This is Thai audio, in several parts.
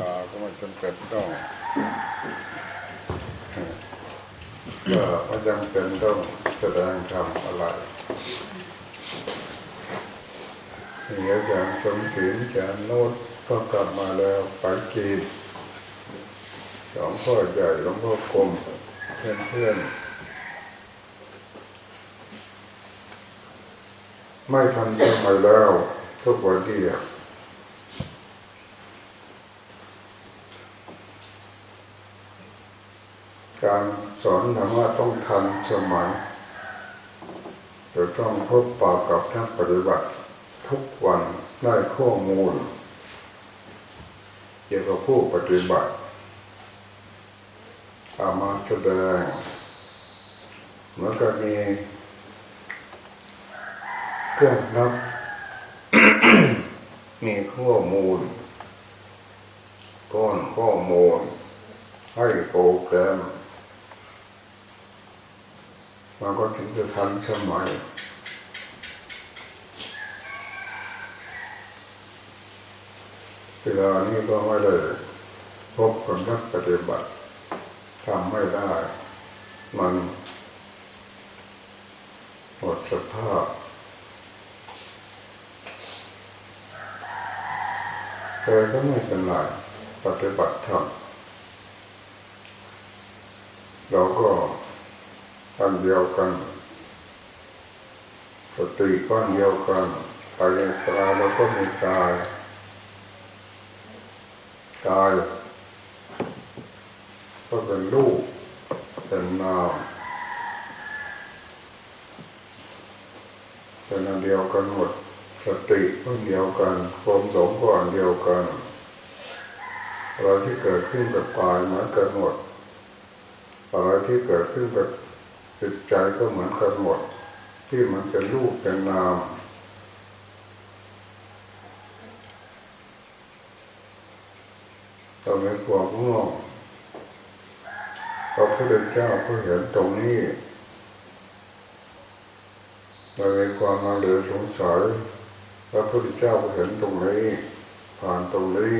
ตาก็ไม่จำเป็นต้องก็ไม่จำเป็นต้องแสดงธรรมอะไรเดี๋ยวอาจารย์สมศิลอาจารโน้ตก็กลับมาแล้วไปกีนสองพ่อใหญ่หลวงพ่อกรมเพื่อนเพื่อนๆไม่ทันสมัยแล้วทุกวันนี้อะ การสอนธรรมะต้องทันสมัยจะต้องพบปะกับนักปฏิบัติทุกวันได้ข้อมูล เกี่ยวกับผู้ปฏิบัติเอามาแสดงมันก็มีเครื่องนับมีข้อมูลก้อนข้อมูลให้โปรแกรม มันก็ถึงจะทันสมัยเวลานี้ก็ไม่ได้พบกับนักปฏิบัติทำไม่ได้ มันหมดสภาพแต่ก็ไม่เป็นไรปฏิบัติธรรมเราก็ อันเดียวกัน สติก้อนเดียวกันกายกายเราก็มีกายกายก็เป็นรูปเป็นนามเป็นอันเดียวกันหมด สติก็เดียวกันความสงก็อันเดียวกันอะไรที่เกิดขึ้นกับกายเหมือนกันหมดอะไรที่เกิดขึ้นกับ จิตใจก็เหมือนกันหมด ที่มันเป็นรูปเป็นนามตอนนี้ความง่วงพระพุทธเจ้าก็เห็นตรงนี้เราในความมาเหลือสงสัยพระพุทธเจ้าก็เห็นตรงนี้ ผ่านตรงนี้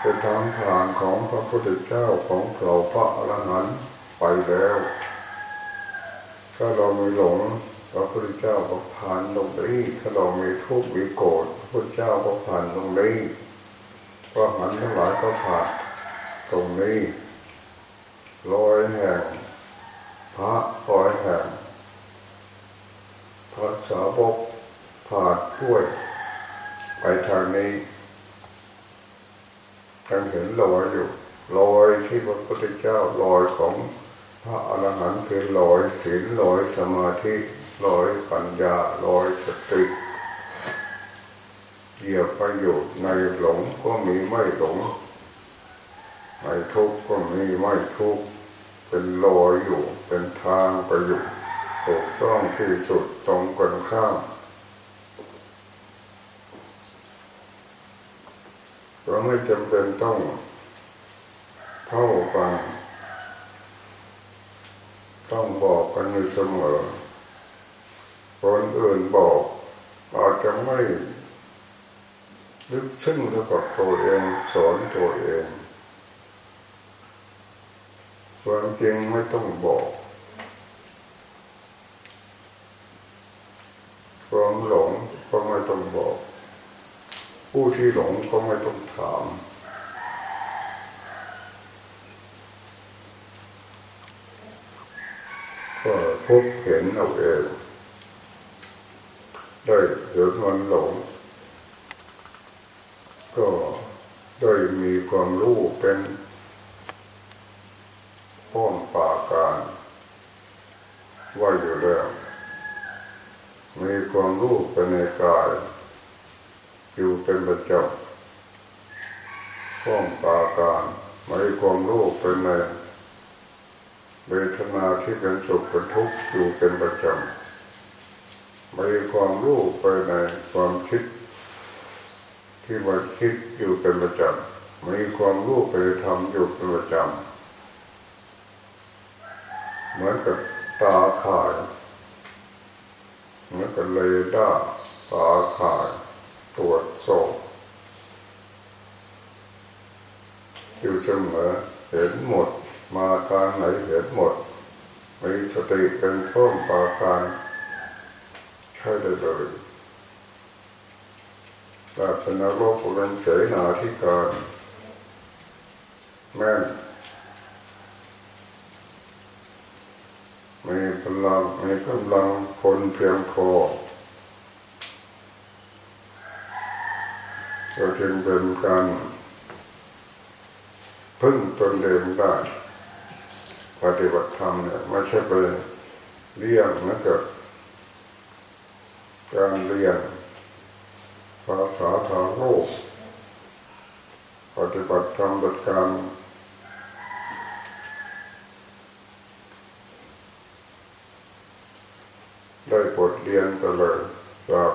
เป็นทางผ่านของพระพุทธเจ้าของเราพระอรหันต์ไปแล้ว ถ้าเราไม่หลงพระพุทธเจ้าก็ผ่านตรงนี้ถ้าเรามีทุกข์มีโกรธพระพุทธเจ้าก็ผ่านตรงนี้พระหันทั้งหลายก็ผ่านตรงนี้ลอยแห่งพระลอยแห่งพระสาวกผ่านด้วย ไปทางนี้ยังเห็นลอยอยู่ลอยที่พระพุทธเจ้าลอยของ ระอรหันต์คือลอยศีลลอยสมาธิลอยปัญญาลอยสติเหยียบไปอยู่ในหลงก็มีไม่หลงในทุกข์ก็มีไม่ทุกข์เป็นลอยอยู่เป็นทางไปอยู่ถูกต้องที่สุดตรงกันข้ามเราไม่จำเป็นต้องเท่ากัน ต้องบอกกันอยู่เสมอ คนอื่นบอกอาจจะไม่ลึกซึ้งเท่ากับตัวเองสอนตัวเองความจริงไม่ต้องบอก ความหลงก็ไม่ต้องบอก ผู้ที่หลงก็ไม่ต้องถาม ก็ พบเห็นเอาเองได้เห็นมันหลง ก็ได้มีความรู้เป็นป้องปาการว่าอยู่แล้วมีความรู้เป็นในกายอยู่เป็นประจำป้องปาการมีความรู้เป็นใน เวทนาที่เป็นสุขเป็นทุกข์อยู่เป็นประจำมีความรู้ไปในความคิด ที่มันคิดอยู่เป็นประจำมีความรู้ไปทำอยู่เป็นประจำเหมือนกับตาข่ายเหมือนกับเลด้าตาข่ายตรวจสอบอยู่เสมอเห็นหมด มาทางไหนเห็นหมดมีสติเป็นข้อมปาการใช่ได้เลยแต่เป็นนรกเป็นเสนาธิการแม่นมีพลังมีกำลังคนเพียงพอก็จึงเป็นการพึ่งตนเองได้ ปฏิบัติธรรมเนี่ยไม่ใช่ไปเรียนนะเกิดการเรียนภาษาทางโลกปฏิบัติธรรมเป็นการได้บทเรียนไปเลยจาก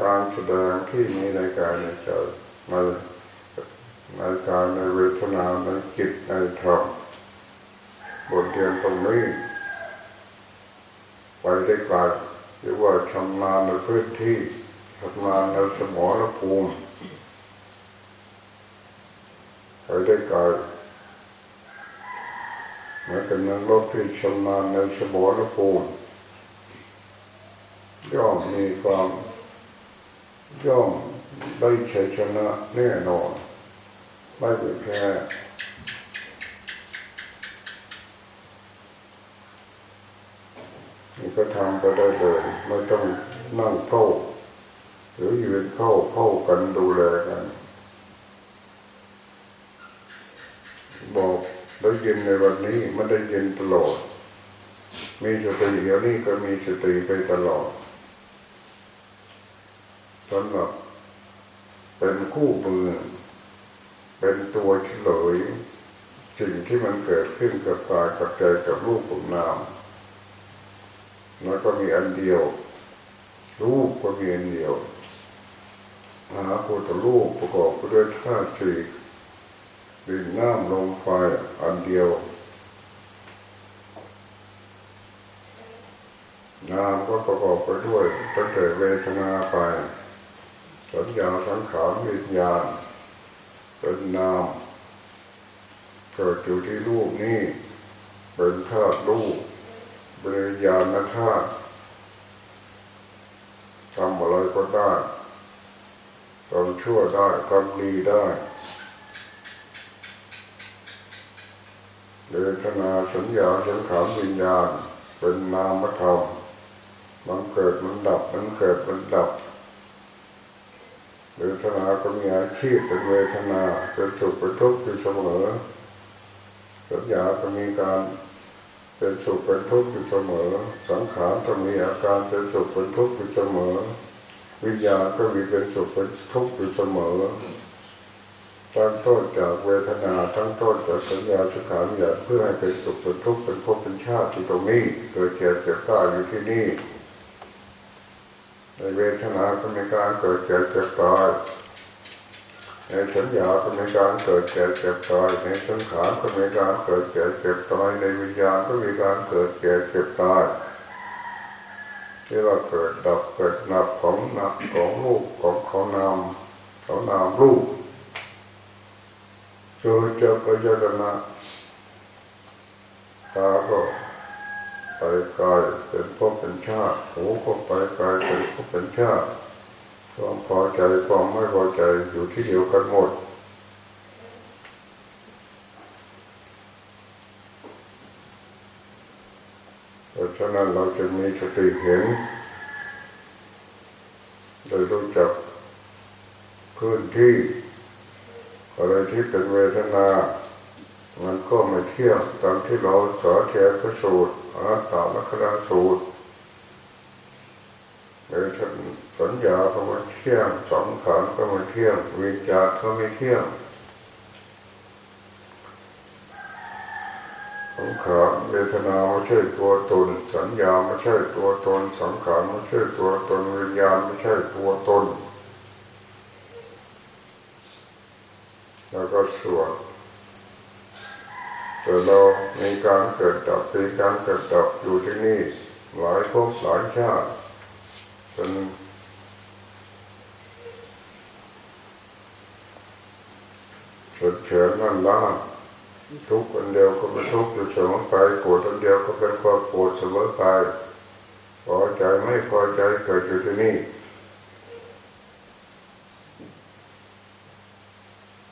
การแสดงที่มีในกายในใจในในกายในเวทนาในจิตในธรรม บทเรียนตรงนี้ไปได้ไกลหรือว่าชำนาญในพื้นที่ชำนาญในสมรภูมิไปได้ไกลเหมือนกับนักรบที่ชำนาญในสมรภูมิย่อมมีความย่อมได้ชัยชนะแน่นอน ไม่เป็ นแค่นี่ก็ทำไปได้เลยไม่ต้องนั่งเข้าหรือยืนเข้าเข้ากันดูแลกันบอกได้ยินในวันนี้ไม่ได้ยินตลอด มีสติเดี๋ยวนี้ก็มีสติไปตลอดสำหรับเป็นคู่มือ เป็นตัวเฉลยสิ่งที่มันเกิดขึ้นกับกายกับใจกับรูปกับนาม แล้วก็มีอันเดียว รูปก็มีอันเดียวมหาพุทธรูปประกอบไปด้วยธาตุสี่ดินน้ำลมไฟอันเดียว นามก็ประกอบไปด้วยตั้งแต่เวทนาไป สัญญาสังขารวิญญาณเป็นนามเกิดอยู่ที่รูปนี้ เป็นธาตุรูป เป็นวิญญาณธาตุทำอะไรก็ได้ทำชั่วได้ทำดีได้เวทนาสัญญาสังขารวิญญาณ เป็นนามธรรมมันเกิดมันดับมันเกิดมันดับเวทนาก็มีอาชีพเป็นเวทนาเป็นสุขเป็นทุกข์อยู่เสมอสัญญาก็มีการ เป็นสุขเป็นทุกข์อยู่เสมอ สังขารก็มีอาการเป็นสุขเป็นทุกข์อยู่เสมอ วิญญาณก็มีเป็นสุขเป็นทุกข์อยู่เสมอทั้งต้นจากเวทนาทั้งต้นจากสัญญาสังขารอยาเพื่อให้เป็นสุขเป็นทุกข์เป็นภพเป็นชาติที่ตรงนี้เกิดเจ็บเจ็บตายอยู่ที่นี่ในเวทนาก็มีการเกิดเจ็บเจ็บตาย ในสัญญาก็มีการเกิดเจ็บเจ็บตายในสังขารก็มีการเกิดเจ็บเจ็บตายในวิญญาณก็มีการเกิดเจ็บเจ็บตายที่เราเกิดดับเกิดนับของนับของรูปของเขานามเขานามรูปเกิดจากปัญญาณตาก็ไปไกลเป็นพบเป็นชาติหูก็ไปไกลเป็นพบเป็นชาติ ความพอใจความไม่พอใจอยู่ที่เดียวกันหมดเพราะฉะนั้นเราจะมีสติเห็นโดยรู้จักพื้นที่อะไรที่เป็นเวทนา มันก็ไม่เที่ยงตามที่เราสอนแชร์พระสูตรอนัตตลักษณะสูตรใน สัญญาก็ไม่เที่ยงสังขารก็ไม่เที่ยงวิจารก็ไม่เที่ยงสังขารเวทนาไม่ใช่ตัวตน สัญญาไม่ใช่ตัวตน สังขารไม่ใช่ตัวตนวิญญาณไม่ใช่ตัวตน แล้วก็สวดแต่เรามีการเกิดดับมีการเกิดดับอยู่ที่นี่หลายภพหลายชาติเป็นส เฉือนนั่นล่างทุกคนเดียวก็เป็นทุกข์อยู่เสมอไปโกรธคนเดียวก็เป็นความโกรธเสมอไปพอใจไม่พอใจเกิดอยู่ที่นี่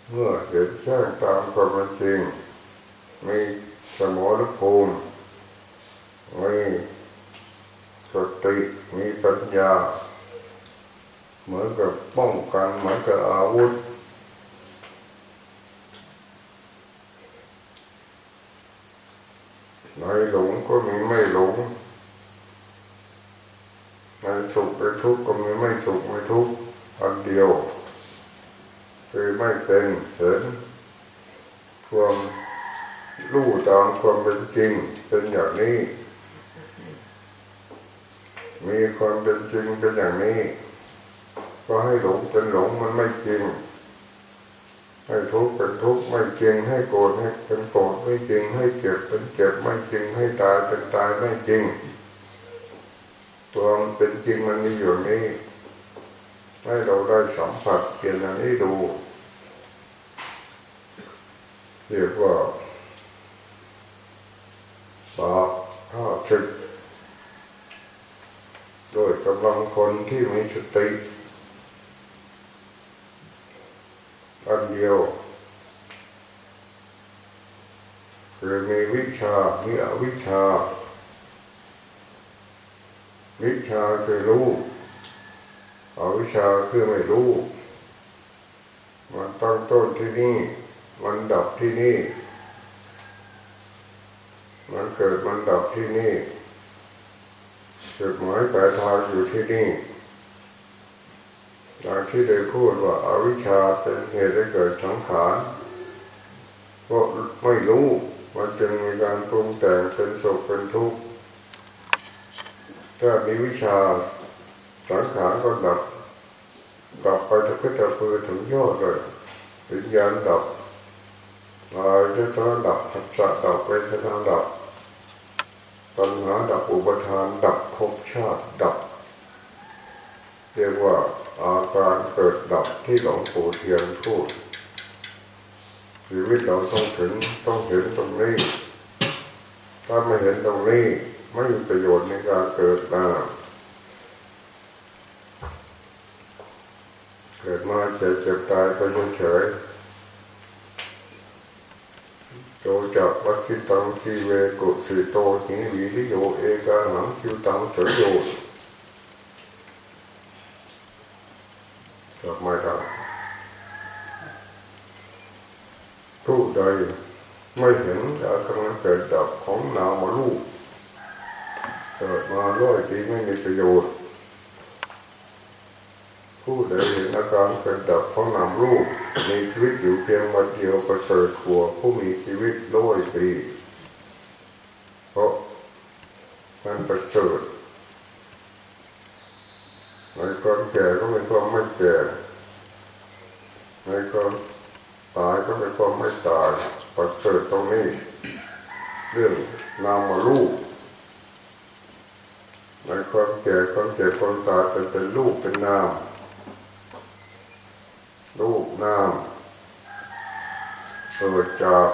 เมื่อเห็นแจ้งตามความเป็นจริง มีสมรภูมิมีสติมีปัญญา เหมือนกับป้องกันเหมือนกับอาวุธ ในหลงก็มีไม่หลงในสุขในทุกข์ก็มีไม่สุขไม่ทุกข์อันเดียวคือไม่เป็นเห็นความรู้ตามความเป็นจริงเป็นอย่างนี้ มีความเป็นจริงเป็นอย่างนี้ ก็ให้หลงเป็นหลงมันไม่จริง ให้ทุกข์เป็นทุกข์ไม่จริงให้โกรธให้เป็นโกรธไม่จริงให้เจ็บเป็นเจ็บไม่จริงให้ตายเป็นตายไม่จริง ตัวมันเป็นจริงมันมีอยู่นี้ให้เราได้สัมผัสเปลี่ยนอันนี้ดูเรียกว่าบาปห้าสิบโดยกำลังคนที่มีสติ อันเดียวคือมีวิชา มีอวิชา วิชาคือรู้อวิชาคือไม่รู้ มันตั้งต้นที่นี่ มันดับที่นี่ มันเกิดมันดับที่นี่จุดหมายปลายทางอยู่ที่นี่ อย่างที่ได้พูดว่าอาวิชชาเป็นเหตุให้เกิดสังขารเพราะไม่รู้มันจึงมีการปรุงแต่งเป็นสุขเป็นทุกข์ถ้ามีวิชาสังขารก็ดับดับไปตะกึตะพือถึงยอดเลยวิญญาณดับอายตนดับหัสสะดับเวทนาดับตัณหาดับอุปทานดับภพชาติดับเรียกว่า อาการเกิดดับที่หลวงปู่เทียนพูดชีวิตเราต้องถึงต้องเห็นตรงนี้ ถ้าไม่เห็นตรงนี้ไม่มีประโยชน์ในการเกิดมาเกิดมาเจ็บเจ็บตายไปเฉยโจจักวัคิตังคีเวกุสิโตหิวิริโยเอกาหังคิวตังเฉยโย กลับมาได้ผู้ใดไม่เห็นอากการเกิดดับของนามรูปเกิดมาร้อยปีไม่มีประโยชน์ ผู้ใดเห็นอาการเกิดดับของนามรูปมีชีวิตอยู่เพียงวันเดียวประเสริฐกว่าผู้มีชีวิตร้อยปี เพราะมันประเสริฐ ในความแก่ก็เป็นความไม่แก่ในความตายก็เป็นความไม่ตายประเสริฐตรงนี้ เรื่องนามรูปในความแก่ความเจ็บความตายเป็นเป็นรูปเป็นนามรูปนามเกิดจาก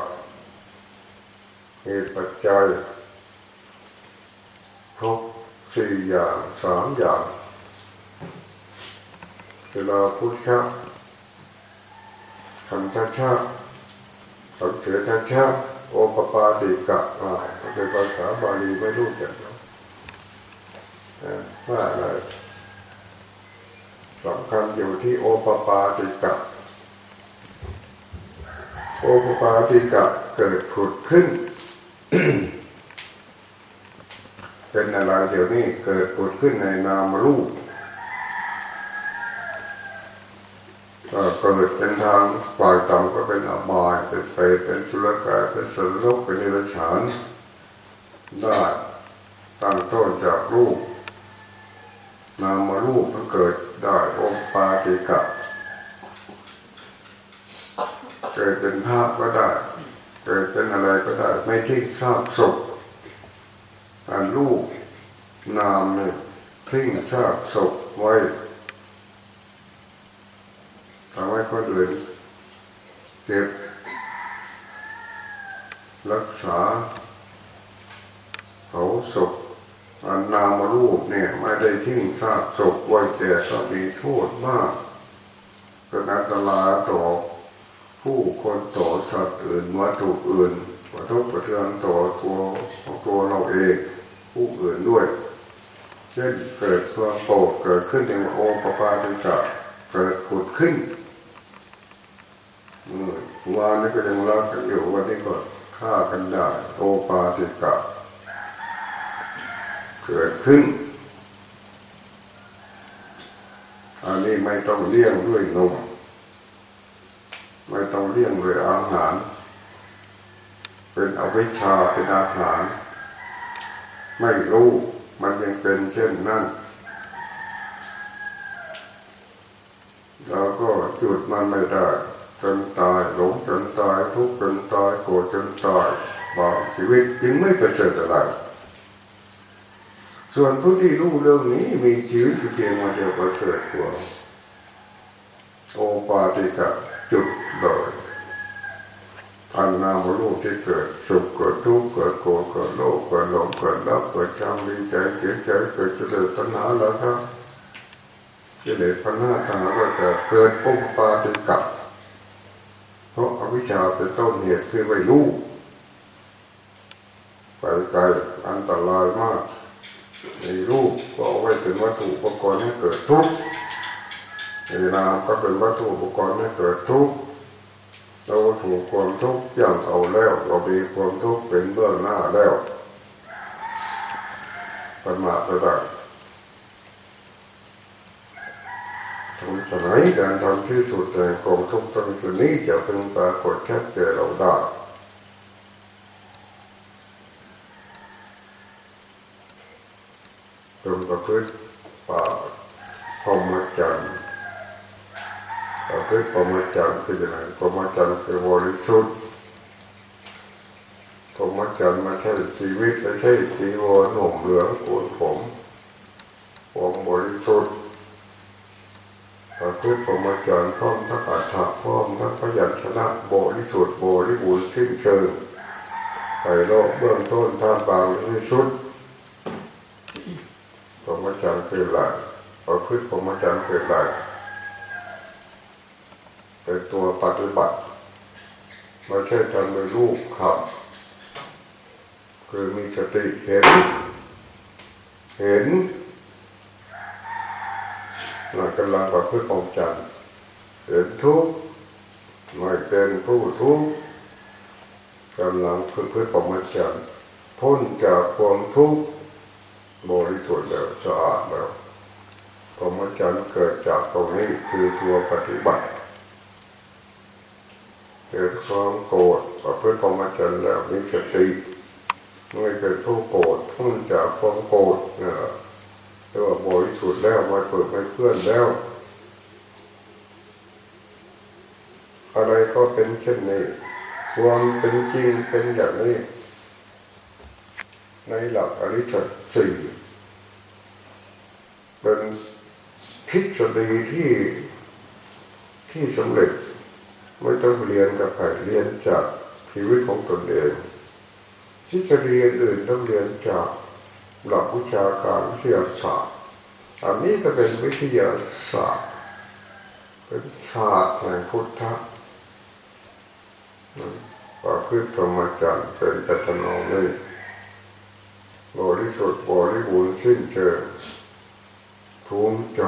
เหตุปัจจัยครบสี่อย่างสามอย่าง เวลาพุทธะคันทัชชะสังเสทัชชะโอปปาติกะอ่าเป็นภาษาบาลีไม่รู้จักนะว่าอะไรสำคัญอยู่ที่โอปปาติกะ โอปปาติกะเกิดผุดขึ้น เป็นอะไรเดี๋ยวนี้เกิดผุดขึ้นในนามรูป เกิดเป็นทางฝ่ายต่ำก็เป็นอบายเป็นไปเป็นสุรกายเป็นสัตว์โลกเป็นนิรชานได้ตั้งต้นจากรูปนามารูปมันเกิดได้โอปาติกะเกิดเป็นภาพก็ได้ เกิดเป็นอะไรก็ได้ ไม่ทิ้งซากศพอันรูปนามเนี่ยทิ้งซากศพไว้ทำให้ คนอื่นเก็บ รักษาเผาศพอันนามารูปเนี่ยไม่ได้ทิ้งซากศพไว้แต่ก็มีโทษมากเป็นอันตรายต่อผู้คนต่อสัตว์อื่นวัตถุอื่นวัตถุประเทือนต่อตัวตัวเราเองผู้อื่นด้วย เช่นเกิดความโกรธเกิดขึ้นในโอปปาติกะเกิดขุดขึ้น วานนี้ก็ยังรักกันอยู่วันนี้ก็ฆ่ากันได้ โอปาติกะ เกิดขึ้น อันนี้ไม่ต้องเลี้ยงด้วยนม ไม่ต้องเลี้ยงด้วยอาหาร เป็นอวิชชาเป็นอาหาร ไม่รู้มันยังเป็นเช่นนั้นเราก็จุดมันไม่ได้ จนตายหลงจนตายทุกข์จนตายโกรธจนตายบางชีวิตยังไม่ประเสริฐอะไรส่วนผู้ที่รู้เรื่องนี้มีชีวิตเพียงมาเดียวประเสริฐกว่าโอปาติกะจุดเลยอันนามรูปที่เกิดสุขเกิดทุกข์เกิดโกรธเกิดโลภเกิดหลงเกิดรักเกิดชังดีใจเสียใจเกิดเจริญตัณหาแล้วครับกิเลสพันหน้าตัณหาว่าเกิดเกิดโอปาติกะ ราะอวิชชาเป็นต้นเหตุคือไม่รู้ไปไกลอันตรายมากในรูปก็เอาไว้เป็นวัตถุอุปกรณ์ให้เกิดทุกข์ในนามก็เป็นวัตถุอุปกรณ์ให้เกิดทุกข์เราถูกความทุกข์ย่างเอาแล้ว เรามีความทุกข์เป็นเบื้องหน้าแล้วปัญมาตระดับ สมสมัยการทำที่สุดในกองทุกตั้งสุนี้จะเป็นปรากฏชัดเจนเราได้จนประพฤติป่าพรมจรรย์ประพฤติพรมจรรย์คือยังไงพรมจรรย์คือบริสุทธิ์พรมจรรย์ไม่ใช่ชีวิตไม่ใช่ชีวรหนุ่มเหลืองโกนผมบริสุทธิ์ ประพฤติพรหมจรรย์พร้อมทั้งอัฏฐะพร้อมทั้งพยัญชนะโบริสุทธิ์บริบูรณ์สิ้นเชิงไปโลกเบื้องต้นท่ามกลางที่สุดพรหมจรรย์คืออะไรประพฤติพรหมจรรย์คืออะไรเป็นตัวปฏิบัติไม่ใช่ทำโดยรูปขับ คือมีสติเห็น เห็นำลังประพฤติพรหมจรรย์เห็นทุกข์ไม่เป็นผู้ทุกข์กำลังประพฤติพรหมจรรย์พ้นจากความทุกข์บริสุทธิ์แล้วสะอาดแล้วพรหมจรรย์เกิดจากตรงนี้คือตัวปฏิบัติเกิดความโกรธประพฤติพรหมจรรย์แล้วมีสติไม่เป็นผู้โกรธพ้นจากความโกรธนะเรียกว่าบริสุทธิ์ แล้วไม่เปิดไม่เพื่อนแล้ว อะไรก็เป็นเช่นนี้ความเป็นจริงเป็นอย่างนี้ ในหลักอริสัจสี่เป็นทฤษฎีที่ที่สำเร็จไม่ต้องเรียนกับใครเรียนจากชีวิตของตนเองทฤษฎีอื่นต้องเรียนจากหลักวิชาการวิทยาศาสตร์ อันนี้ก็เป็นวิทยาศาสตร์ เป็นศาสตร์แห่งพุทธะประพฤติธรรมจันทร์เป็นปัจจนองนี้บริสุทธิ์บริบูรณ์สิ้นเชิงภูมิใจ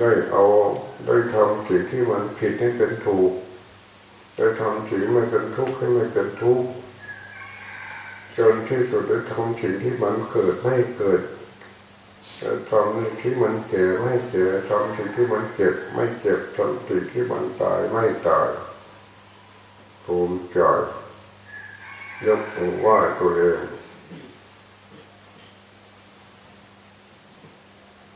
ได้เอาได้ทำสิ่งที่มันผิดให้เป็นถูก ได้ทำสิ่งไม่เป็นทุกข์ให้ไม่เป็นทุกข์จนที่สุดได้ทำสิ่งที่มันเกิดไม่เกิด ทำสิ่งที่มันเก่ไม่เก่ทำสิ่งที่มันเจ็บไม่เจ็บทำสิ่งที่มันตายไม่ตายภูมิใจยกมือไหว้ตัวเอง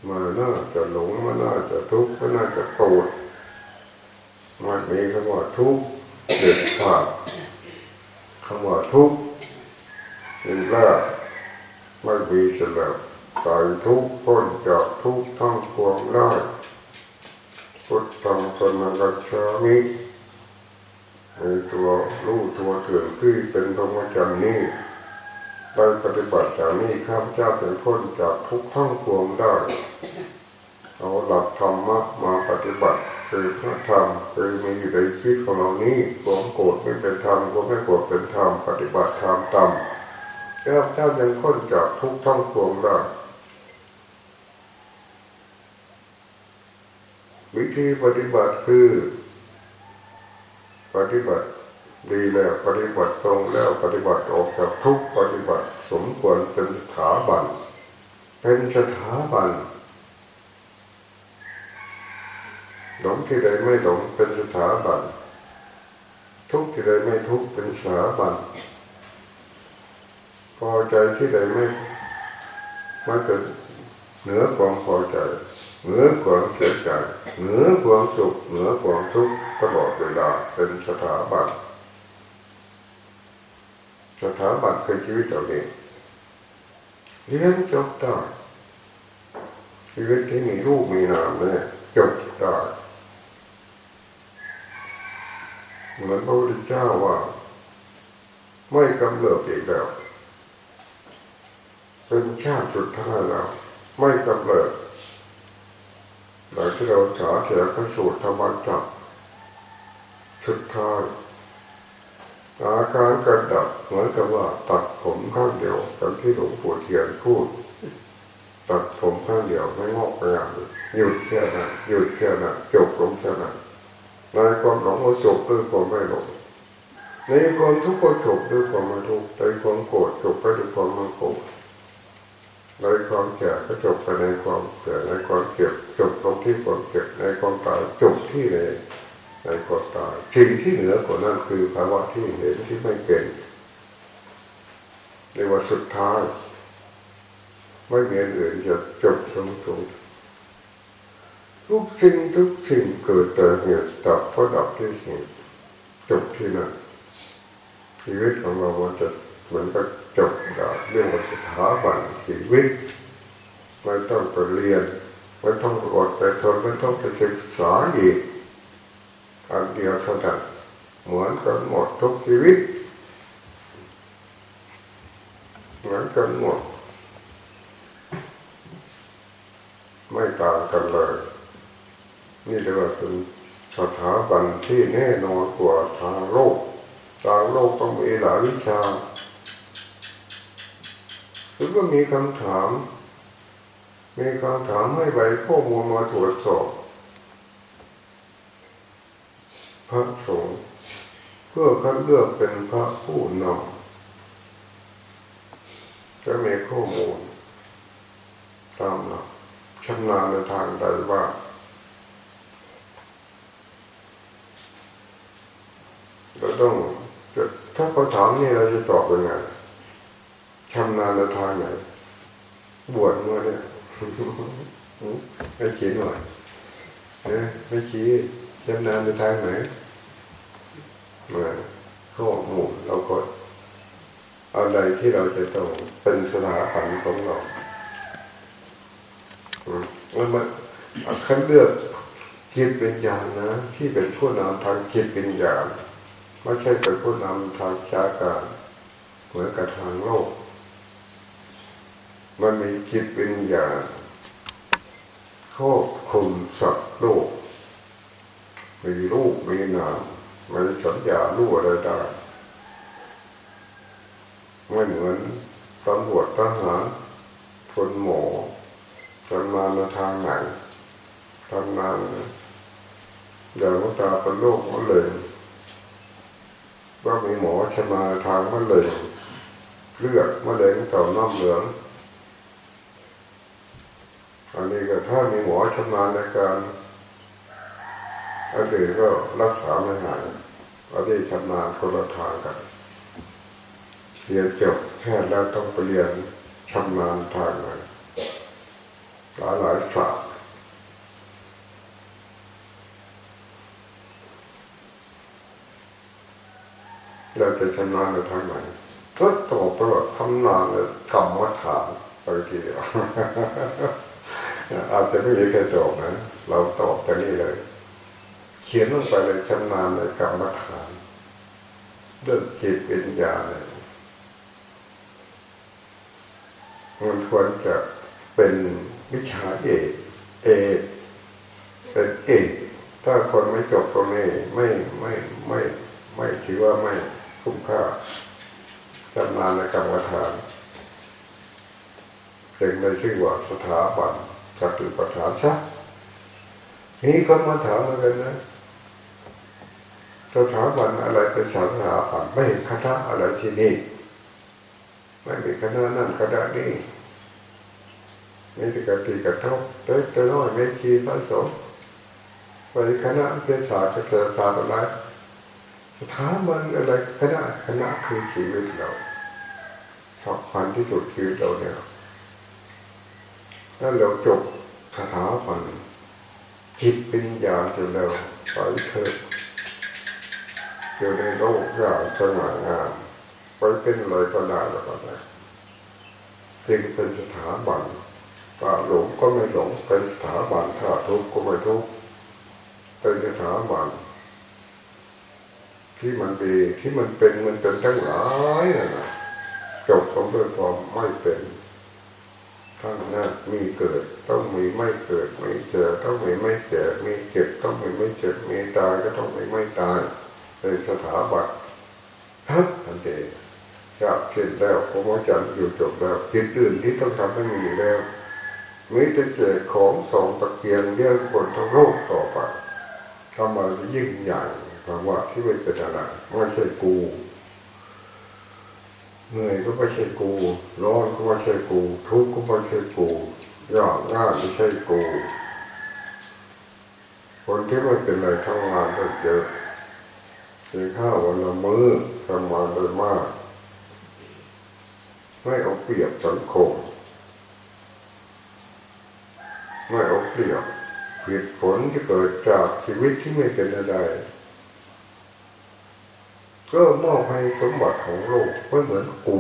มาน่าจะหลงมาน่าจะทุกข์มาน่าจะโกรธมันมีคำว่าทุกข์เด็ดขาดคำว่าทุกข์เป็นแรกไม่มีสลับ ใล่ทุกข์พ้นจากทุกข์ทั้งปวงได้พุทธังสนักัจฉามิในตัวรู้ตัวเกินขี้เป็นธรรมจันนี้ได้ปฏิบัติจากนี้ข้าพเจ้าถึงพ้นจากทุกข์ทั้งปวงได้เอาหลักธรรมมาปฏิบัติคือพระธรรมคือมีอยู่ในชีวิตของเรานี้ความโกรธไม่เป็นธรรมความไม่โกรธเป็นธรรมปฏิบัติธรรมตามข้าพเจ้ายังพ้นจากทุกข์ทั้งปวงได้ วิธีปฏิบัติคือ ปฏิบัติดีแล้วปฏิบัติตรงแล้วปฏิบัติออกจากทุกปฏิบัติสมควรเป็นสถาบัน เป็นสถาบันหลงที่ใดไม่หลงเป็นสถาบัน ทุกที่ใดไม่ทุกเป็นสถาบัน พอใจที่ใดไม่ไม่เกิดเหนือความพอใจ เหนือความเสียใจเหนือความสุขเหนือความทุกข์ตลอดเวลาเป็นสถาบันสถาบันคือชีวิตเราเองเรียนจบได้ชีวิตที่มีรูปมีนามเนี่ยจบได้เหมือนพระพุทธเจ้าว่า ไม่กำเริบอีกแล้ว เป็นชาติสุดท้ายแล้ว ไม่กำเริบ หลังที่เราสาเสียพระสูตรธรรมจักสุดท้ายอาการกระดับเหมือนกับว่าตัดผมข้างเดียวตามที่หลวงปู่เทียนพูด ตัดผมข้างเดียวไม่งอกไปอย่างหยุดแค่นั้นหยุดแค่นั้นจบลงแค่นั้นในความหลงก็จบด้วยความไม่หลงในความทุกข์ก็จบด้วยความไม่ทุกข์ในความโกรธจบไปด้วยความไม่โกรธในความแก่ก็จบไปในความแก่ในความเก็บ จบตรงที่ความเก็บในความตายจบที่ในในความตายสิ่งที่เหนือกว่านั้นคือภาวะที่เห็นที่ไม่เป็นในวันสุดท้าย ไม่มีอื่นจะจบตรงตรงทุกสิ่งทุกสิ่งเกิดแต่เหตุดับเพราะดับที่สิ่งจบที่นั่นชีวิตของเรามันจะเหมือนกับจบดาเรื่องว่าสถาบันชีวิตไม่ต้องไปเรียน ไม่ต้องอดไปทนไม่ต้องไปศึกษาอีกอันเดียวเท่านั้นเหมือนกันหมดทุกชีวิต เหมือนกันหมด ไม่ต่างกันเลย นี่เรียกว่าเป็นสถาบันที่แน่นอนกว่าทางโลกทางโลกต้องมีหลายวิชาคือก็มีคำถาม มีคำถามให้ใบข้อมูลมาตรวจสอบ พระสงฆ์เพื่อคัดเลือกเป็นพระผู้นำจะมีข้อมูล ตามหลักชำนาญในทางใดว่าเราต้องถ้าเขาถามนี่เราจะตอบยังไงชำนาญในทางไหน บวชเมื่อเนี่ย ไม่ชี้หน่อยนะไม่ชี้ชำนาญในทางไหนมาข้อมูลเราก็อะไรที่เราจะต้องเป็นสถาบันของเราแล้วมันคัดเลือกจิตเป็นญาณนะ ที่เป็นผู้นำทางจิตเป็นญาณไม่ใช่เป็นผู้นำทางชาการเหมือนกับทางโลก มันมีจิตเป็นญาณ ครอบคุมสัตว์โลก มีรูปมีนามมีสัญญารู้อะไรได้ไม่เหมือนตำรวจทหารคนหมอทำงานในทางไหนทำงานเดี๋ยวตาเป็นโรคมะเร็งว่ามีหมอชำนาทางมะเร็งเลือดมะเร็งต่อน้ำเหลือง อันนี้ก็ถ้ามีหมอชำนาญในการอันอื่นก็รักษาไม่หายอันนี้ชำนาญคนละทางกันเรียนจบแค่แล้วต้องไปเรียนชำนาญทางหนหลายหลายศาสตร์เราจะชำนาญในทางไหนก็ตอบไปว่าทำนานเลยกรรมฐานบางที อาจจะไม่มีใครตอบนะ เราตอบแต่นี้เลย เขียนลงไปเลยชำนาญในกรรมฐานเรื่องจิตวิญญาณเลยมันควรจะเป็นวิชาเอกเอกเป็นเอกถ้าคนไม่จบตรงนี้ไม่ไม่ไม่ไม่ถือว่าไม่คุ้มค่าจำนานในกรรมฐานจึงได้ชื่อว่าสถาบัน สติปัฏฐานซะมีคนมาถามเหมือนกันนะสถาบันอะไรเป็นสถาบันไม่เห็นคณะอะไรที่นี่ ไม่มีคณะนั่นคณะนี้มีแต่กติกระทบเล็กน้อยไม่คีพระสงฆ์ไปคณะเภสัชเกษตรศาสตร์อะไรสถาบันอะไรคณะคณะคือชีวิตเราสำคัญที่สุดคือเราเนี่ยถ้าเราจบ สถาบันจิตปัญญาจนเราไปเถิดเจอในโลกอย่างสง่างามไปเป็นอะไรก็ได้แล้วก็ได้สิ่งเป็นสถาบันถ้าหลงก็ไม่หลงเป็นสถาบันถ้าทุกข์ก็ไม่ทุกข์เป็นสถาบันที่มันดีที่มันเป็นมันเป็นทั้งหลายนะจบลงด้วยความไม่เป็นทั้งนั้นมีเกิด ต้องมีไม่เกิดไมีเจ็บต้องมีไม่เจ็บมีเจ็บต้องมีไม่เจ็บมีตายก็ต้องมีไม่ตายเป็นสถาบันทันทันทีจากเสร็จแล้วพระมจันอยู่จบแล้วกิจอื่นที่ต้องทำไม่มีแล้วมีแต่เจกของสองตะเกียงเรื่องบนทั้งโลกต่อไปทำมายิ่งใหญ่ภาวะที่ไม่เป็นอะไรไม่ใช่กูเหนื่อยก็ไม่ใช่กู ร้อนก็ไม่ใช่กู ทุกข์ก็ไม่ใช่กู ยากง่ายไม่ใช่กูคนที่ไม่เป็นอะไรทำงานก็เยอะกินข้าววันละมื้อทำงานโดยมาก ไม่เอาเปรียบสังคม ไม่เอาเปรียบผลผลที่เกิดจากชีวิตที่ไม่เป็นอะไรก็มอบให้สมบัติของโลกไม่เหมือนกู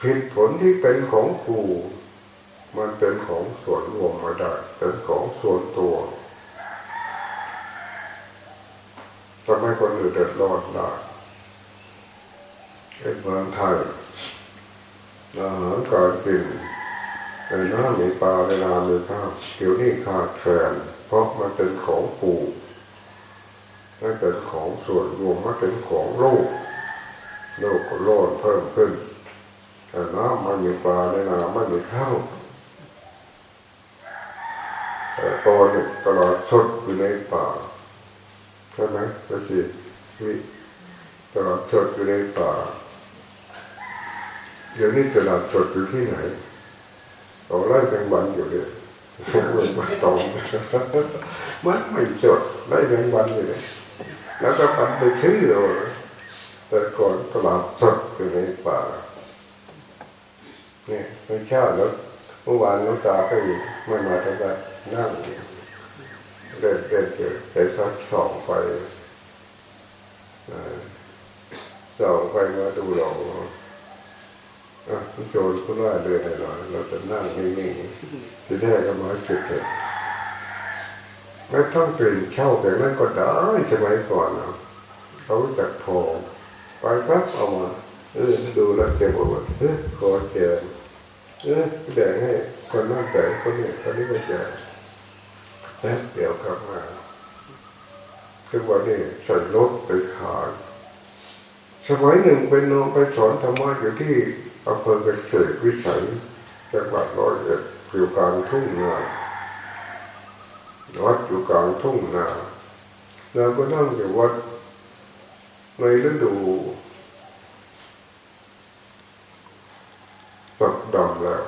ผิดผลที่เป็นของกู มันเป็นของส่วนรวมมาได้ เป็นของส่วนตัวทำให้คนอื่นเดือดร้อนได้เป็นเมืองไทยอาหารการกินในน้ำมีปลาในนามีข้าวเดี๋ยวนี้ขาดแคลนเพราะมันเป็นของปู่ไม่เป็นของส่วนรวมไม่เป็นของโลกโลกก็ร้อนเพิ่มขึ้นแต่น้ำมันมีปลาในนาไม่มีข้าว ต่ตอนนี้ตลอดสดอยู่ในป่าใช่ไหมพระสิวิตลาดสดอยู่ในป่าเดี๋ยวนี้ตลาดสดอยู่ที่ไหนเราไล่แบงวันอยู่เลยมันตรงมันไม่สดไล่แบงวันอยู่เลยแล้วก็ปันไปซื้อเอาแต่ก่อนตลาดสดอยู่ในป่าเนี่ยไม่ใช่แล้วเมื่อวานน้องตาก็อยู่ไม่มาทำงา นั่งเดินเดินเจอเดินเขาส่องไปส่องไปมาดูเราอะคุณโจรคุณว่าเดินหน่อยเราจะนั่งนิ่งๆทีแรกก็มาจุดเกิดไม่ต้องตื่นเช่าแต่นั้นก็ได้สมัยก่อนเนาะเขาจัดทอไปครับเอามาเออดูแล้วเก็บเอาไว้เออขอแกเออแบ่งให้คนนั้นแบ่งคนนี้คนนี้ก็แจก แล้วเดี๋ยวกลับมาคือวันนี้ใส่รถไปขายสมัยหนึ่งไปนอนไปสอนธรรมะอยู่ที่อำเภอเกษตรวิสัยจังหวัดร้อยเอ็ดอยู่กลางทุ่งนาวัดอยู่กลางทุ่งนาเราก็นั่งอยู่วัดในฤดูตักดำแล้ว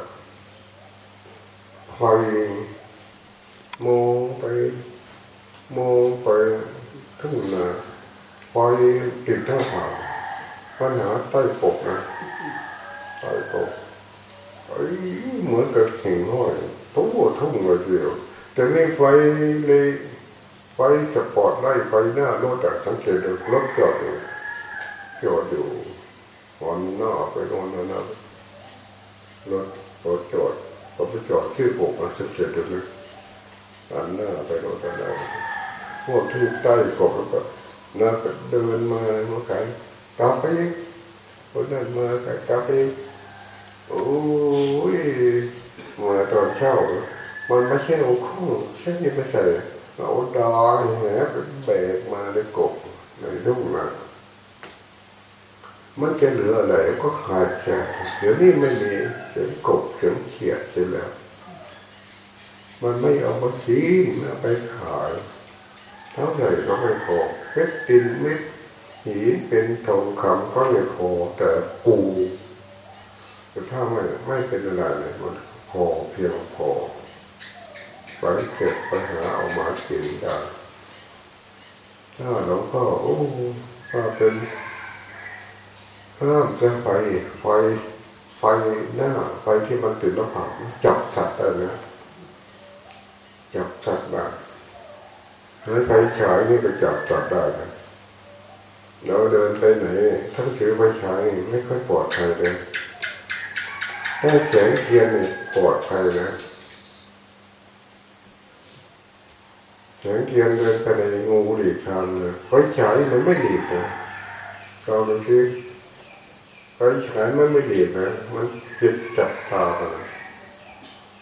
ไฟมองไปมองไปทุ่งนาไฟติดทั้งผ่าปัญหาใต้ปกนะใต้ปกไอ้เหมือนกับหิ่งห้อยทั่วทุ่งเลยเดียว แต่ไม่ไฟเลยไฟสปอร์ตไล่ไฟหน้ารถอะสังเกตดูรถจอดอยู่จอดอยู่วันหน้าไปโน่นนั่นรถรถจอดรถไปจอดชื่อปกนะสังเกตดูเลยอันหน้าไปโน่นนั่นพวกที่ใต้กบแล้วก็น่าก็เดินมาเมื่อไงกลับไปอีก คนนั้นมากลับไปโอ้ยมาตอนเช้า มันไม่ใช่เอาข้องใช่ไปใส่เอาดอนแหเป็นแบกมาในกบในทุ่งนามันจะเหลืออะไรก็ขาดใจเดี๋ยวนี้ไม่มีเสียงกบเสียงเขียดเสียแล้ว มันไม่เอามากินเอาไปขายเท่าไหร่ก็ไม่พอเพชรตินเม็ด หินเป็นทองคำก็ไม่พอแต่ปูแต่ถ้าไม่ไม่เป็นอะไรเลยมันพอเพียงพอไปเก็บไปหาเอามากินได้ถ้าหลวงพ่อโอ้ถ้าเป็นห้ามจะไปไฟไฟหน้าไฟที่มันติดแล้วเผาจับสัตว์ได้นะจับสัตว์ได้แล้วไฟฉายนี่ก็จับสัตว์ได้นะ เราเดินไปไหนถ้าถือไฟฉายไม่ค่อยปลอดภัยเลยถ้าแสงเทียนนี่ปลอดภัยนะแสงเทียนเดินไปในงูหลีกทางเลยไฟฉายมันไม่หลีกนะเราดูสิไฟฉายมันไม่หลีกนะมันจิตจับตาไป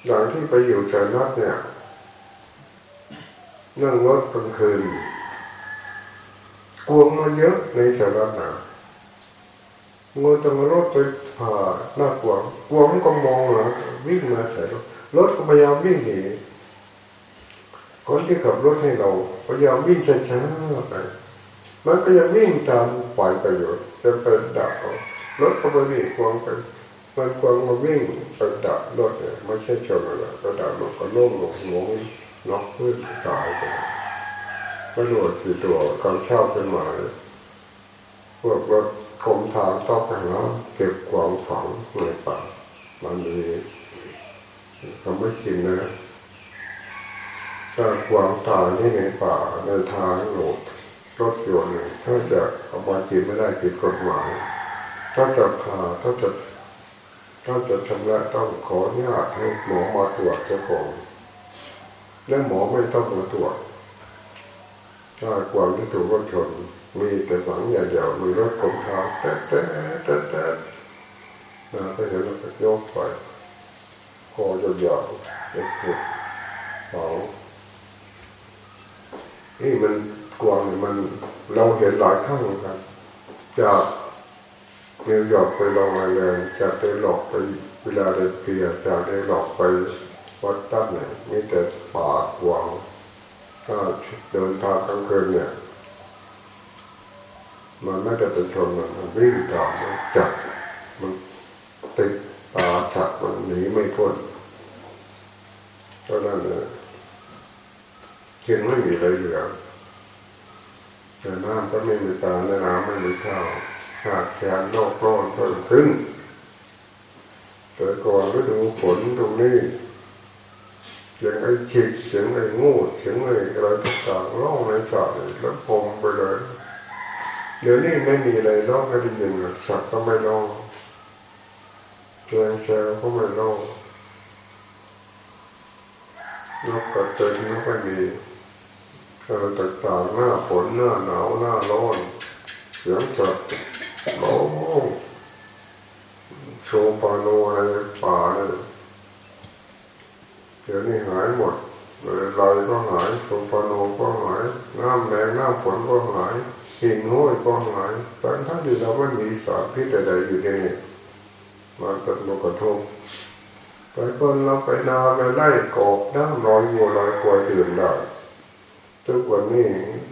อย่างที่ไปอยู่จันทร์เนี่ยนั่งรถกลางคืน กลัวมันเยอะในสารหนางูต้องรถไปผ่าหน้ากวางกวางก็มองหลังวิ่งมาใส่รถรถก็พยายามวิ่งหนีคนที่ขับรถให้เราพยายามวิ่งช้าๆไปมันก็ยังวิ่งตามปล่อยประโยชน์จะเป็นดักรถก็ไปวิ่งกวางไปมันกวางมาวิ่งไปดักรถเนี่ยไม่ใช่ชนอะไรก็ดักรถก็ล้มลงงงน็อกพื้นตายไป ตำรวจสี่ตัวกำเช่าเป็นหมายพวกรถกรมทางต้องไปหาเก็บกวางฝังในป่ามันมีเขาไม่กินนะถ้ากวางตายที่ในป่าในทางโหนดรถยนต์ถ้าจะเอามากินไม่ได้ผิดกฎหมาย ถ้าจะผ่าถ้าจะถ้าจะชำระต้องขออนุญาตให้หมอมาตรวจเจ้าของและหมอไม่ต้องมาตรวจ ถ้าความที่ถูกรถชนมีแต่หลังอย่างเดียวมีรถกลมทางแต่แต่แต่แต่นะก็เห็นแล้วก็ยกไปคอยาวๆเล็กขุดสองนี่มันกวางมันเราเห็นหลายครั้งเหมือนกันจากเนิวยอร์กไปลองไอแลนด์จากได้หลอกไปเวลาเดเปียจากได้หลอกไปวัดตั้งเนี่ยมีแต่ป่ากวาง ถ้าเดินทางกลางคืนเนี่ย มันไม่ได้เป็นชนมันมันวิ่งตามมันจับมันติดตาสัตว์มันหนีไม่พ้นเพราะนั้นเนี่ยกินไม่มีอะไรเหลือแต่น้ำก็ไม่มีตาในน้ำไม่มีข้าวขาดแคลนโรคร้อนเพิ่มขึ้นแต่ก่อนก็ดูฝนตรงนี้ เสียงไอ้ฉิดเสียงไอ้งูเสียงไอ้อะไรต่างๆร้องในสระแล้วพงไปเลยเดี๋ยวนี้ไม่มีอะไรร้องก็ได้ยินสัตว์ก็ไม่ร้องแกงแซวก็ไม่ร้องนกกระเตนก็ไม่มีอะไรต่างๆหน้าฝนหน้าหนาวหน้าร้อนเสียงสัตว์ร้องโชว์ปาโนอะไรป่าเนี่ย เดี๋ยวนี้หายหมดเลยลอยก็หายโซฟาโนก็หาย น้ำแรงน้ำฝนก็หายหินห้อยก็หายแต่ทั้งที่เราไม่มีสารพิษใดๆอยู่ในนี้มันเป็นโลกระทบแต่คนเราไปนาไปไล่กอกน้ำลอยวัวลอยควายดื่มได้ทุกวันนี้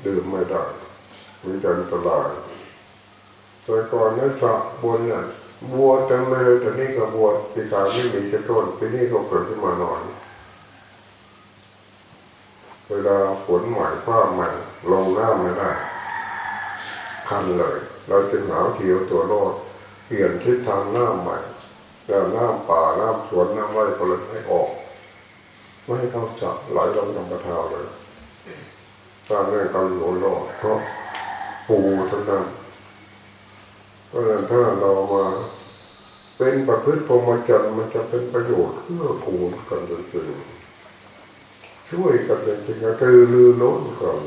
ดื่มไม่ได้มีอันตรายแต่ก่อนนั้นสระบนเนี่ยบัวเต็มเลยแต่นี่ก็บัวปีกาไม่มีเชื้อต้นปีนี้ก็เกิดขึ้นมาหน่อย เวลาฝนใหม่ฟ้าใหม่ลงน้ำไม่ได้คันเลย เราจึงหาเที่ยวตัวรอดเปลี่ยนทิศทางน้ำใหม่แล้วน้ำป่าน้ำสวนหน้ำไร่ก็เลยให้ออก ไม่ให้เขาจับไหลลงลำปะทาวเลยสร้างเรื่องการหลงรอดเพราะปูทั้งนั้นเพราะฉะนั้นถ้าเรามาเป็นประพฤติพรหมจรรย์มันจะเป็นประโยชน์เพื่อกูกันจริงๆ ช่วยกันจริงๆคือลือล้นกัน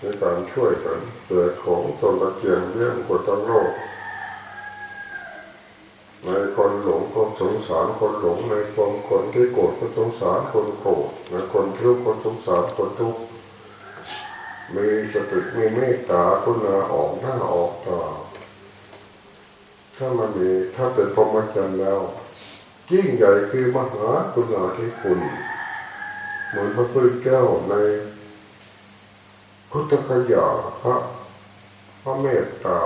ในการช่วยกันเกิดของตนละเกียงเรื่องคนทั้งโลกในคนหลงก็สงสารคนหลงในความคนที่โกรธก็สงสารคนโกรธในคนทุกข์ก็สงสารคนทุกข์มีสติมีเมตตาคุณาออกหน้าออกตาถ้ามันมีถ้าเป็นพรหมจรรย์แล้วยิ่งใหญ่คือมหาคุณาที่คุณ เหมือนพระพุทธเจ้าในพุทธคยาพระพระเมตตา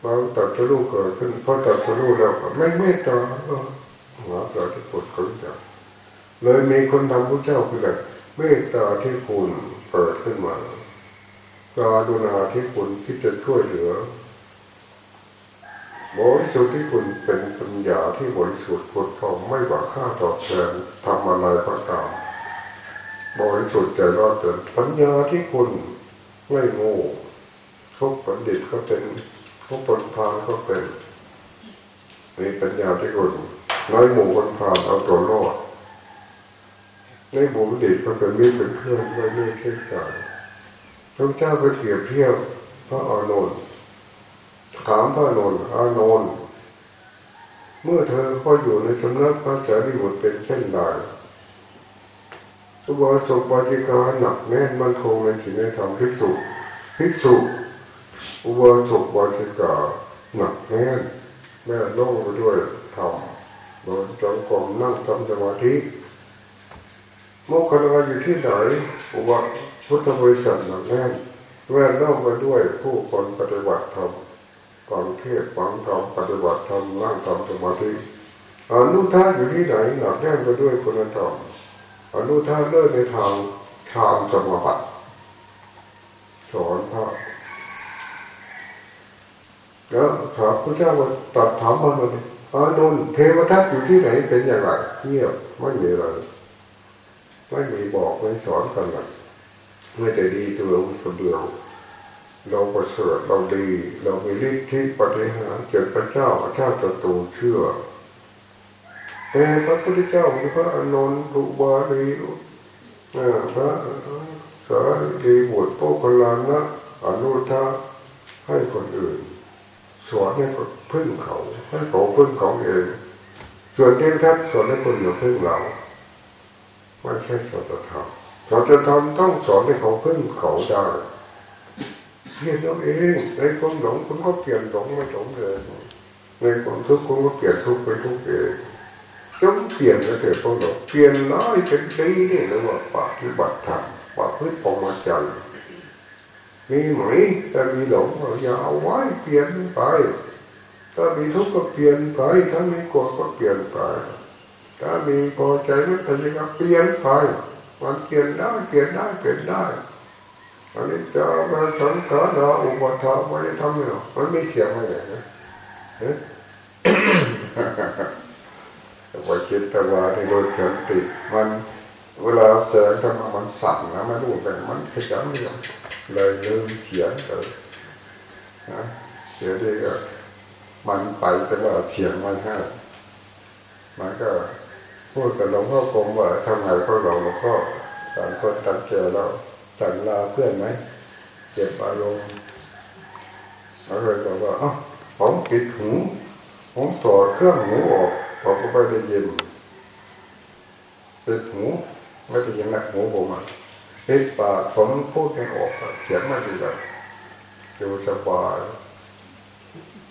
เราตัดสรู้เกิดขึ้นพอตัดสรู้แล้วไม่เมตตาหาเราที่ปวดขึ้นจากเลยมีคนทำพระเจ้าคือแบบเมตตาที่คุณเปิดขึ้นมาการดุนาที่คุณคิดจะช่วยเหลือ บริสุทธิ์ที่คุณเป็นปัญญาที่บริสุทธิ์พุทธองไม่หวังค่าตอบแทนทำอะไรก็ตามบริสุทธิ์ใจรอดเกินปัญญาที่คุณไม่โง่ทุกปัญญิตก็เป็นทุกปนพานก็เป็นมีปัญญาที่คุณน้อยหมู่คนพานเอาตัวรอดในหมู่เด็กก็เป็นมิตรเป็นเพื่อนไม่ไม่เช่นกันพระเจ้าไปเปรียบเทียบพระอานนท์ ถามพระนนท์อานนท์เมื่อเธอก็อยู่ในสำนักพระสารีบุตรเป็นเช่นไรอุบาสกบาจิกาหนักแน่นมันคงในสิ่งในธรรมภิกษุภิกษุอุบาสกบาจิกาหนักแน่นแม่ล่องไปด้วยธรรมโดนจงกรมนั่งทำสมาธิโมกขลาอยู่ที่ไหนอุบาพุทธบริษัทหนักแน่นแวดล้อมไปด้วยผู้คนปฏิบัติธรรม ฟังเทศฟังธรรมปฏิบัติธรรมนั่งทำสมาธิอนุท่าอยู่ที่ไหนหนักแน่นไปด้วยคุณธรรมอนุท่าเลิศในทางฌานสมาบัติสอนพระแล้วถามพระเจ้าว่าตัดถามมาเลยอานนท์เทวทัตอยู่ที่ไหนเป็นอย่างไรเงียบไม่มีอะไรไม่มีบอกไม่สอนกันเลยไม่แต่ดีตัวเราคน เราประเสริฐเราดี เรามีฤทธิ์ที่ปฏิหารเกิดพระเจ้าชาติศัตรูเชื่อ แต่พระพุทธเจ้ามีพระอานนท์รุบาลีพระสารีบุตรโปกลานะอนุทาให้คนอื่น สอนให้พึ่งเขาให้เขาพึ่งเขาเองส่วนเทวทัตสอนให้คนอื่นพึ่งเราไม่ใช่สัจธรรมสัจธรรมต้องสอนให้เขาพึ่งเขาได้ เพียนเอาเองในความหลงคุณก็เปลี่ยนหลงไม่หลงเลยในความทุกข์คุณก็เปลี่ยนทุกข์ไปทุกข์เองต้องเปลี่ยนนะเถิดพวกเราเปลี่ยนน้อยเป็นดีนี่เรียกว่าปฏิบัติธรรมปฏิบัติปมาจันมีไหมแต่มีหลงอย่าเอาไว้เปลี่ยนไป ถ้ามีทุกข์ก็เปลี่ยนไป ถ้ามีโกรธก็เปลี่ยนไป ถ้ามีพอใจไม่เป็นยังก็เปลี่ยนไปมันเปลี่ยนได้เปลี่ยนได้เปลี่ยนได้ อันนี้จะมาสังขารอุปทานไว้ทำไม่หรอกมันไม่เสียงอะไรนนะไปคิดตลาในโดยสันติดมันเวลาแสงทำมันสั่นนะไม่รู้แต่มันขยันเลยเลยลืมเสียงเลยนะเดี๋ยวนี้ก็มันไปแต่ว่าเสียงมันให้มันก็พูดกับหลวงพ่อคงว่าทำไงพวกเราหลวงพ่อต่างคนต่างเจอเรา สั่งลาเพื่อนไหมเก็บอารมณ์เราเลยบอกว่าอ๋อผมปิดหูผมถอดเครื่องหูออกผมก็ไม่ได้ยินปิดหูไม่ได้ยินนะหูผมอะปิดปากผมพูดไม่ออกเสียงไม่ดีเลยอยู่สบาย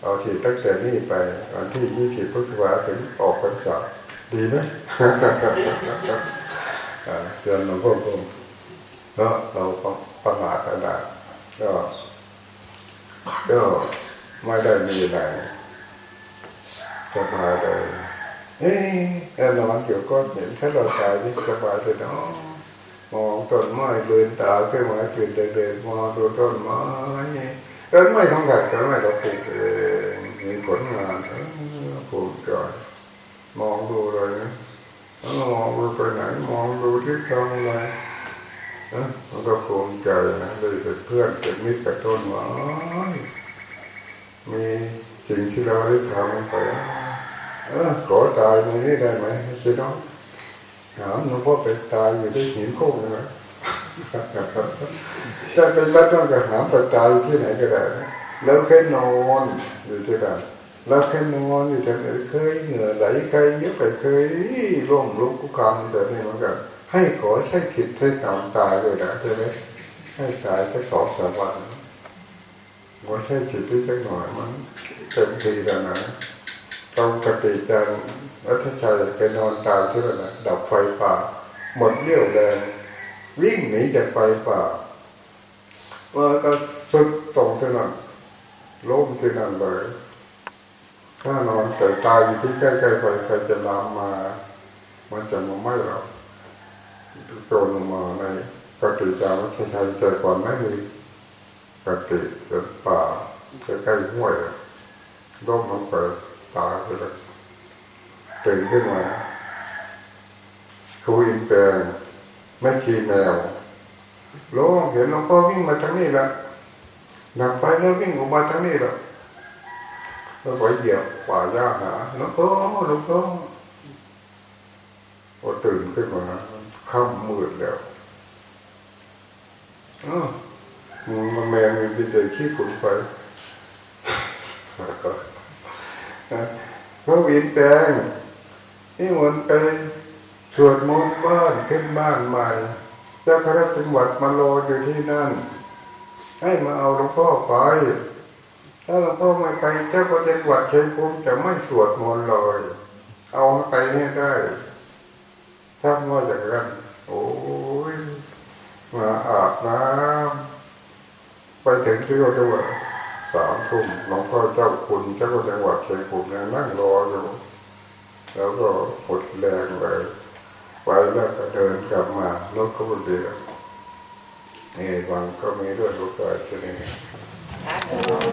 เอาสิตั้งแต่นี้ไปวันที่ยี่สิบพฤษภาถึงออกพรรษาดีไหมเตือนหลวงพ่อคุณ ก็เราประมาทกันได้ก็ก็ไม่ได้มีแรสบายเลยเอ๊ะแต่นอนอยู่ยวก็เห็นถ้าเราตายนี่สบายเลยเนาะมองต้นไม้เดินตาขึ้นมาตื่นเดินมองดูต้นไม้ต้นไม้ของใครต้นไม้เราปลูกเองมีผลงานปลูกใจมองดูเลยนะมองดูไปไหนมองดูที่ทำอะไร นะมันก็ภูมิใจนะเลยเป็นเพื่อนเป็นมิตรกับต้นไม้มีสิ่งที่เราได้ทำไปเออขอตายในนี้ได้ไหมใช่ไหมถามหลวงพ่อไปตายอยู่ที่หินโค้งไหมถ้าเป็นวัดต้องไปหาไปตายที่ไหนก็ได้แล้วแค่นอนอยู่ที่นั่นเราแค่นอนอยู่แต่เคยเหงื่อไหลใครเยอะไปเคยร่วงลุกคุกคามแบบนี้เหมือนกัน ให้ขอใช้สิทธิ์ให้นอนตายเลยนะใช่ไหมให้ตายสักสองสามวันขอใช้สิทธิ์ที่สักหน่อยมันเต็มทีแล้วนะต้องปฏิจันรัชชัยไปนอนตายที่นั่นนะดับไฟป่า หมดเรี่ยวแรงวิ่งหนีจากไฟป่าว่าก็สุดตรงที่นั่นล้มที่นั่นเลยถ้านอนแต่ตายอยู่ที่ใกล้ๆไฟใครจะลามมา มันจะมาไหม้เรา โจรลงมาในปฏิจารวัฏชัยแต่ก่อนไม่มีปฏิเป็นป่าจะใกล้ห้วยล้มลงไปตายไปเลยตื่นขึ้นมาครูอินแปลงไม่ขี่แมวโลงเห็นหลวงพ่อวิ่งมาทางนี้ละดับไฟแล้ววิ่งออกมาทางนี้ละ nó phải dẹp quả ra hả nó có nó có có ตื่นขึ้นมา ค่ำมืดแล้วอ้าวมันแมงมันไปเดินขี้ขุนไปพระวินแปลงนี่มันไปสวดมนต์บ้านขึ้นบ้านใหม่เจ้าคณะจังหวัดมารออยู่ที่นั่น ให้มาเอาหลวงพ่อไป ถ้าหลวงพ่อไม่ไปเจ้าก็จังหวัดชัยภูมิจะไม่สวดมนต์เลย เอาไปให้ได้ท่านว่าอย่างนั้น โอ้ยมาอาบน้ำไปถึงที่เราจังหวัดสามทุ่มหลวงพ่อเจ้าคุณเจ้าก็จังหวัดชัยภูมินั่งรออยู่ แล้วก็หมดแรงเลยไปแล้วก็เดินกลับมารถก็เดียวนี่บางก็มีด้วยโอกาสที่นี่